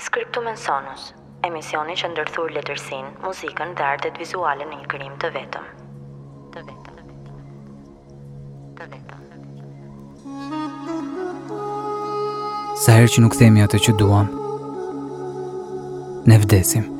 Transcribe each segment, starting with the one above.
Scriptum and Sonus, emisioni që ndërthur letërsinë, muzikën dhe artet vizuale në një krijim të vetëm. Të vetëm. Të vetëm. Sa herë që nuk themi atë që duam, ne vdesim.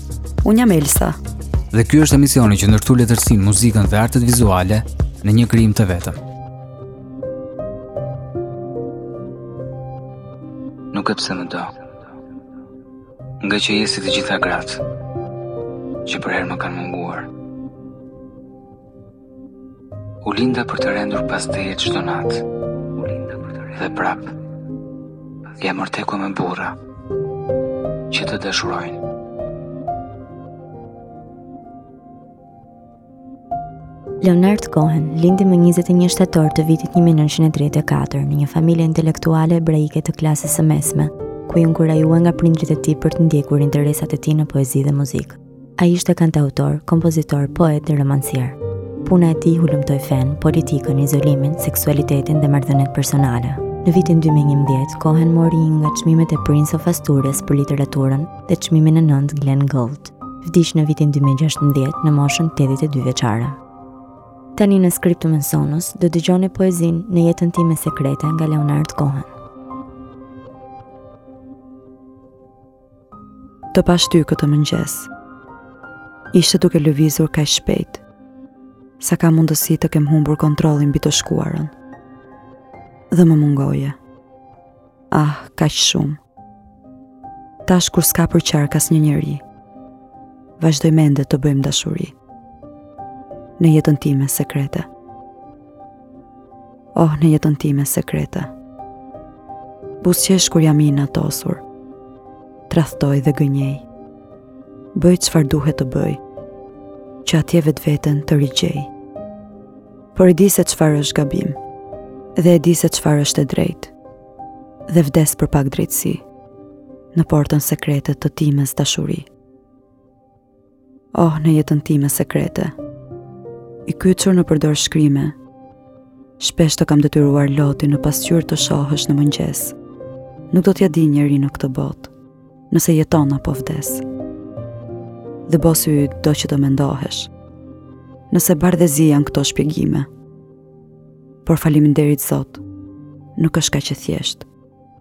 Unë jam Elsa. Dhe ky është emisioni që ndërthur letërsinë, muzikën dhe artet vizuale në një krijim të vetëm. Nuk e di pse më do. Ngaqë je si të gjitha gratë, që përherë më kanë munguar. U linda për të rendur pas teje çdo natë Dhe prapë Ja më tradhton me burra Që të dashurojnë Leonard Cohen lindi më 21 shtator të vitit 1934 në një familje intelektuale hebraike të klasës së mesme, ku u inkurajua nga prindërit e tij për të ndjekur interesat e tij në poezi dhe muzikë. Ai ishte kantautor, kompozitor, poet dhe romancier. Puna e tij hulumtoi fenë, politikën, izolimin, seksualitetin dhe marrëdhëniet personale. Në vitin 2011, Cohen mori një nga çmimet e Prince of Asturias për literaturën dhe çmimin e nëntë Glenn Gould. Vdiq në vitin 2016 në moshën 82 vjeçare. Tani në Scriptum and Sonus do të dëgjoni poezinë në jetën time sekrete nga Leonard Cohen. Të pashë ty këtë mëngjes. Ishe duke lëvizur kaq shpejt sa ka mundësi të kem humbur kontrollin mbi të shkuarën. Dhe më mungoje. Ah, kaq shumë. Tash kur s'ka përqark asnjë njeri. Vazhdojmë ende të bëjmë dashuri. Në jetën time sekrete. Oh, në jetën time sekrete. Buzëqesh kur jam i inatosur. Tradhtoj dhe gënjej. Bëj çfarë duhet të bëj. Që atje vetveten të rigjej. Por e di se çfarë është gabim. Dhe e di se çfarë është e drejtë. Dhe vdes për pak drejtësi. Në portën sekrete të simes dashuri. Oh, në jetën time sekrete. I kyçur në dorëshkrime. Shpesh të kam detyruar lotin në pasqyrë të shohësh në mëngjes. Nuk do t'ia dijë njeri në këtë botë, nëse jeton apo vdes. Dhe bosi yt do që të mendohesh. Nëse bardh e zi janë këto shpjegime. Por faleminderit Zot. Nuk është kaq e thjeshtë.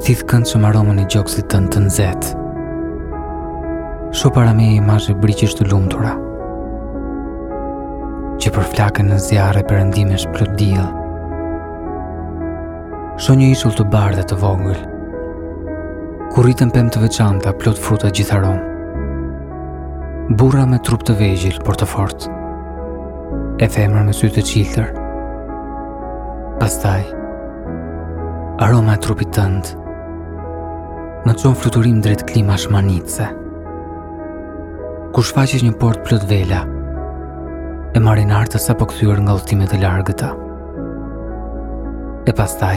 Thith këndshëm aromën e gjoksit tënd të nxehtë. Shoh para meje imazhe brigjesh të lumtura. Që përflaken në zjarre perëndimesh plot diell. Shoh një ishull të bardhë dhe të vogël. Ku rriten pemë të veçanta plot fruta gjithë aromë. Burra me trupa të vegjël, por të fortë. E femra me sy të çiltër. Pastaj, Aroma e trupit tënd më çon fluturim drejt klimash mahnitëse Kur shfaqet një port plot vela E marinarë të sapokthyer nga udhëtime të largëta E pastaj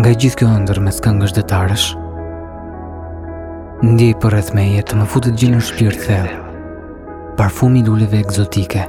Nga gjithë kjo ëndërr mes këngësh detarësh Ndjej përreth meje të më futet gjer në shpirt thellë Parfumi i luleve ekzotike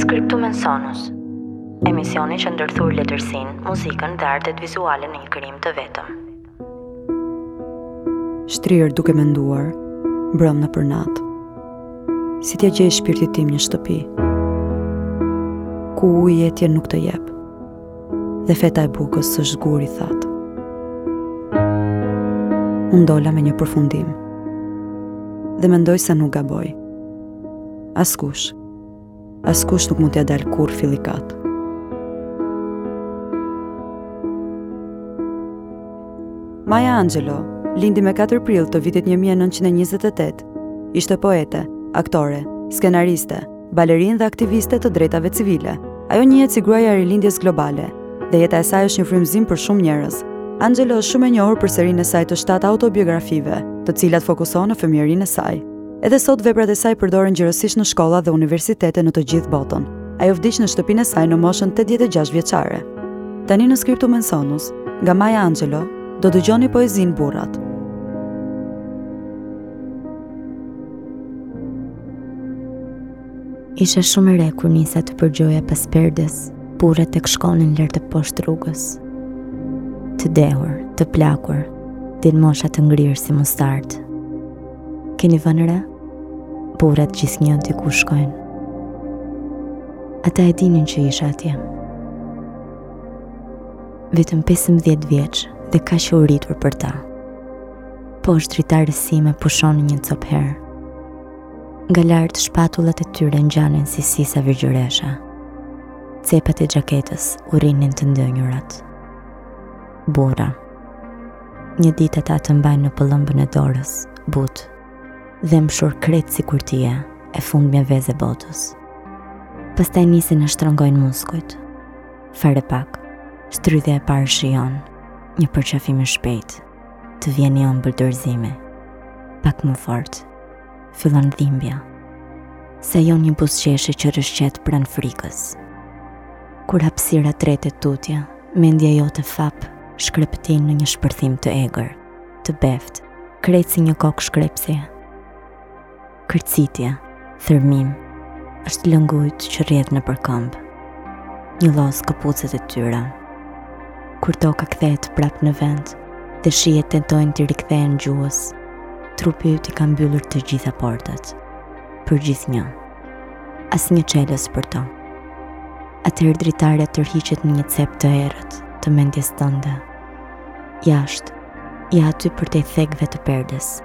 Scriptum et Sonus Emisioni që ndërthur letërsinë, muzikën dhe artet vizuale në një krijim të vetëm. Shtrirë duke menduar, mbrëmë nëpër natë. Si t'ia gjej shpirtit tim një shtëpi, ku uji etje nuk të jep. dhe feta e bukës s'është gur i thatë. Unë dola me një përfundim dhe mendoj se nuk gaboj. Askush, askush nuk mund t'ia dalë kurrë fillikat. Maya Angelou, lindi më 4 prill të vitit 1928, ishte poete, aktore, skenariste, balerinë dhe aktiviste e të drejtave civile. Ajo njihet si gruaja e rilindjes globale dhe jeta e saj është një frymëzim për shumë njerëz. Angelou është shumë e njohur për serinë e saj të shtatë autobiografive, të cilat fokusohen në fëmijërinë e saj. Edhe sot veprat e saj përdoren gjerësisht në shkolla dhe universitete në të gjithë botën. Ajo vdiq në shtëpinë e saj në moshën 86 vjeçare. Tani në Scriptum et Sonus, nga Maya Angelou, do dëgjoni poezinë Burrat. Isha shumë e re kur nisa të përgjoja pas perdes, burrat tek shkonin lart e poshtë rrugës. Të dehur, të plakur, djelmosha të ngrirë si mustardë. Keni vënë re? Burrat gjithnjë diku shkojnë. Ata e dinin që isha atje. Vetëm 15 vjeç dhe kaq e uritur për ta. Poshtë dritares sime pushonin një copë herë. Nga lart shpatullat e tyre ngjanin si sisa virgjëresha. Cepat e xhaketës u rrinin te ndenjurat. Burra. Një ditë ata të mbajnë në pëllëmbën e dorës, butë, dhembshur krejt sikur ti je e fundmja vezë e botës. Pastaj nisin e shtrëngojnë muskujt. Fare pak, shtrydhja e parë shijon, një përqafim i shpejtë. të vjen i ëmbël dorëzimi. Pak më fort, fillon dhimbja. Sajon një buzëqeshje që rrëshqet pranë frikës. Kur hapësira tretet tutje, mendja jote fap, shkrepëtin në një shpërthim të egër, të beftë, krejt si një kokë shkrepëseje. Kërcitje, thërrmim, është lëngu yt që rrjedh nëpër këmbë. Njollos këpucët e tyra. Kur toka kthehet prap në vend, dhe shijet tentojnë t'i rikthehen gjuhës, trupi yt i ka mbyllur të gjitha portat. Përgjithnjë. Asnjë çelës për to. Atëherë dritarja tërhiqet në një cep të errët të mendjes tënde. Jashtë, ja aty përtej thekëve të perdes.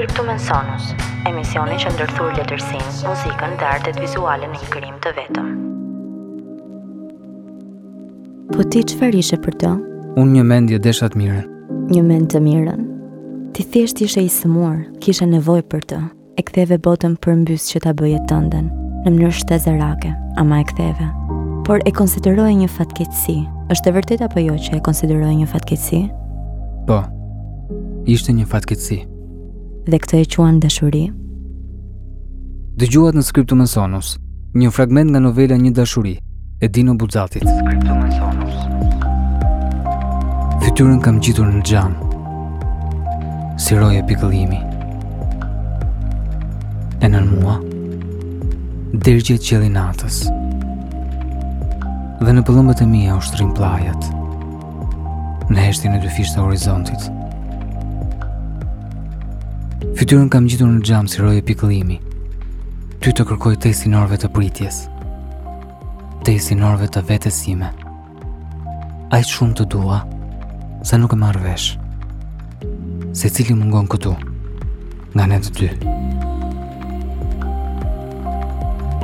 Scriptum Sonus, emisioni që ndërthur letërsinë, muzikën dhe artet vizuale në një krijim të vetëm. Po ti çfarë ishe për të? Unë njëmend ia desha të mirën. Njëmend të mirën? Ti thjesht ishe i sëmurë, kishe nevojë për të. E ktheve botën përmbys që ta bëje tënden, në mënyrë shtazarake, ama e ktheve. Por e konsideroje një fatkeqësi. Është e vërtetë apo jo që e konsideroje një fatkeqësi? Po. Ishte një fatkeqësi. Dhe këtë e quan dashuri? Dëgjuat në Scriptum Sonus, një fragment nga novela Një dashuri, e Dino Buxatit. Fytyrën kam ngjitur në xham. Si roje pikëllimi. E nën mua dergjet qielli i natës. Dhe në pëllëmbët e mia u shtrinë pllajat. Në heshtjen e dyfishtë të horizontit. Fytyrën kam ngjitur në xham si roje pikëllimi. Ty të kërkoj tej sinorëve të pritjes. Tej sinorëve të vetes sime Aq shumë të dua Sa nuk e marr vesh Se cili mungon këtu Nga ne të dy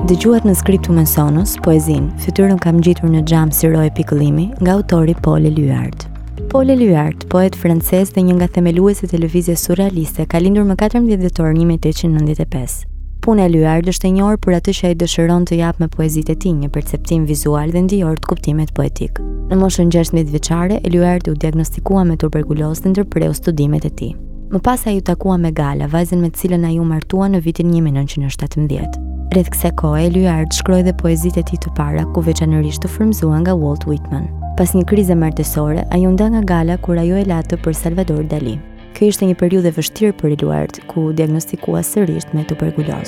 Dëgjuat në Scriptum Sonus, poezinë, fytyrën kam ngjitur në xham si roje pikëllimi nga autori Pol Elyar. Paul Eluard, poet francez dhe një nga themeluesit e lëvizjes surrealiste, ka lindur më 14 dhjetor 1895. Puna e Eluard është e njohur për atë që ai dëshiron të japë me poezitë e tij, një perceptim vizual dhe ndijor të kuptimit poetik. Në moshën 16 vjeçare, Eluard u diagnostikua me tuberkulozë dhe ndërpreu studimet e tij. Më pas ai u takua me Gala, vajzën me të cilën ai u martua në vitin 1917. Rreth kësaj kohe, Eluard shkroi dhe poezitë e tij të para, ku veçanërisht u frymëzua nga Walt Whitman. Pas një krize martesore, ai u nda nga Gala kur ajo e la atë për Salvador Dali. Kjo ishte një periudhë e vështirë për Eluard, ku u diagnostikua sërish me tuberkulozë.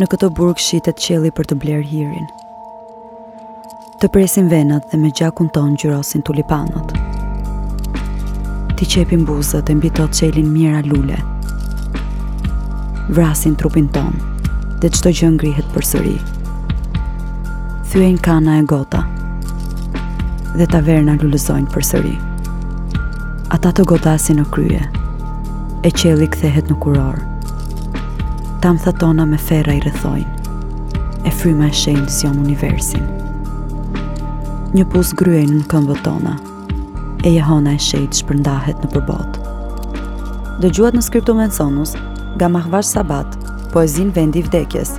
Në këtë burg shitet qielli për të blerë hirin. Të presin venat dhe me gjakun tonë ngjyrosin tulipanët. T'i qepin buzët e mbi to çelin mijëra lule. Vrasin trupin tonë dhe çdo gjë ngrihet përsëri. Thyejnë kana e gota dhe taverna lulëzojnë përsëri. Ata të godasin në krye, e qielli kthehet në kurorë. Tëmthat tona me ferra i rrethojnë, e fryma e shenjtë zgjon universin. Një pus gërryej nën këmbët tona, e jehona e shenjtë shpërndahet nëpër botë. Dëgjuat në Scriptum Sonus, nga Mahvash Sabet, poezinë Vendi i vdekjes.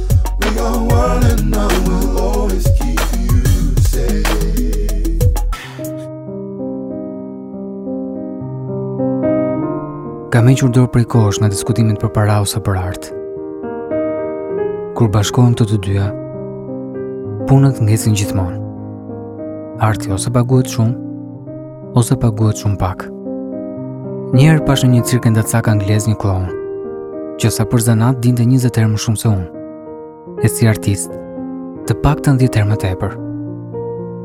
Kam hequr dorë prej kohësh nga diskutimet për para ose për art. Kur bashkohen këto të dyja, punët ngecin gjithmonë. Arti ose paguhet shumë, ose paguhet shumë pak. Njëherë pashë në një cirk endacak anglez një kloun, që sa për zanat dinte 20 herë më shumë se unë, e si artist, të paktën dhjetë herë më tepër,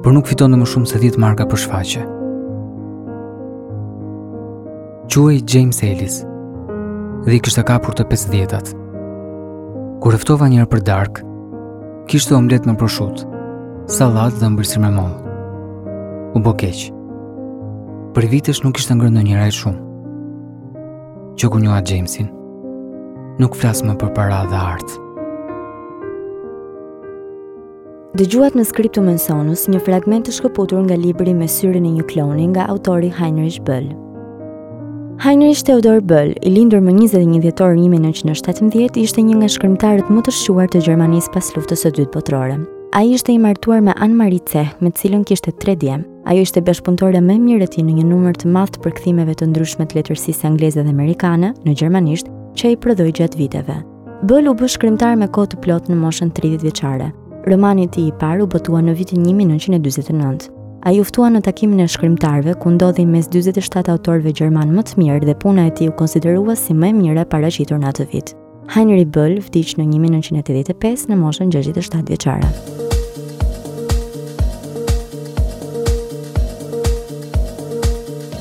por nuk fitonte më shumë se 10 marka për shfaqje. Quhej James Ellis, dhe i kishte kapur të 50-at. Kur e ftova njëherë për darkë, Kishte omlet me proshutë, sallatë dhe ëmbëlsirë me mollë. U bë keq. Prej vitesh nuk kishte ngrënë ndonjëherë aq shumë. Që kur njoha Jamesin, nuk flas më për para dhe art. Dëgjuat në Scriptum Sonus një fragment të shkëputur nga libri me syrin e një klouni nga autori Heinrich Böll. Heinrich Theodor Böll, i lindur më 21 dhjetor 1917, ishte një nga shkrimtarët më të shquar të Gjermanisë pas luftës së dytë botërore. Ai ishte i martuar me Annemarie Cech, me të cilën kishte tre djem. Ajo ishte bashkëpunëtorja më e mirë e tij në një numër të madh të përkthimeve të ndryshme të letërsisë angleze dhe amerikane në gjermanisht që ai prodhoi gjatë viteve. Böll u bë shkrimtar me kohë të plotë në moshën 30 vjeçare. Romani i tij i parë u botua në vitin 1949. Ai u ftua në takimin e shkrimtarëve ku ndodhi mes 47 autorëve gjermanë më të mirë dhe puna e tij u konsiderua si më e mira e paraqitur në atë vit. Heinrich Böll vdiq në 1985 në moshën 67 vjeçare.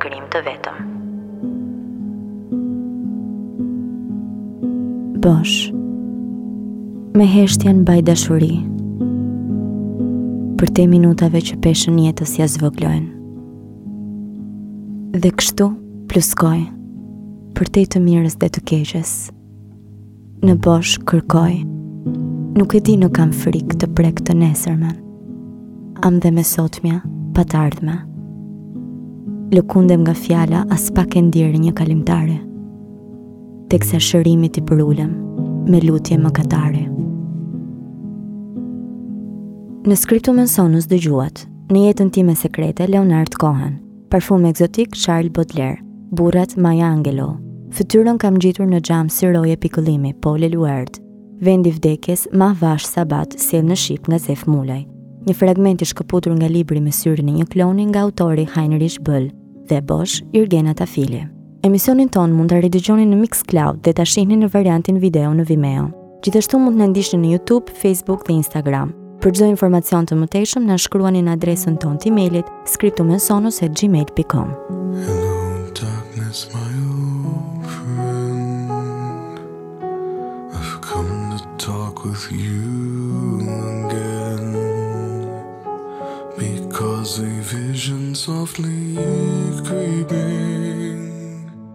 Krim të vetëm. Bosh. Me heshtjen bëj dashuri. Përtej minutave që peshën jetës ia zvoglojnë. Dhe kështu pluskoj përtej të mirës dhe të keqes. Në bosh kërkoj Nuk e di në kam frikë të prek të nesërmen Ama dhe e sotmja pa të ardhme Lëkundem nga fjala aspak e ndier një kalimtare Teksa shërimit i përulem me lutje mëkatare Në Skriptum en Sonus dëgjuat Në jetën time sekrete Leonard Cohen Parfum ekzotik Charles Baudelaire, burrat Maya Angelou. Fytyrën kam ngjitur në xham si roje pikëllimi, Paul Eluard. Vendi i vdekjes, Mahvash Sabat, sjellë në shqip nga Zef Mulaj. Një fragment i shkëputur nga libri me syrin e një klouni nga autori Heinrich Böll dhe Bosh, Irgena Tafili. Emisionin tonë mund ta ridëgjoni në Mixcloud dhe ta shihni në variantin video në Vimeo. Gjithashtu mund të na ndiqni në YouTube, Facebook dhe Instagram. Për çdo informacion të mëtejshëm na shkruani në adresën tonë të emailit skriptumensonus@gmail.com. Hello darkness my old friend. I've come to talk with you again. Because a vision softly creeping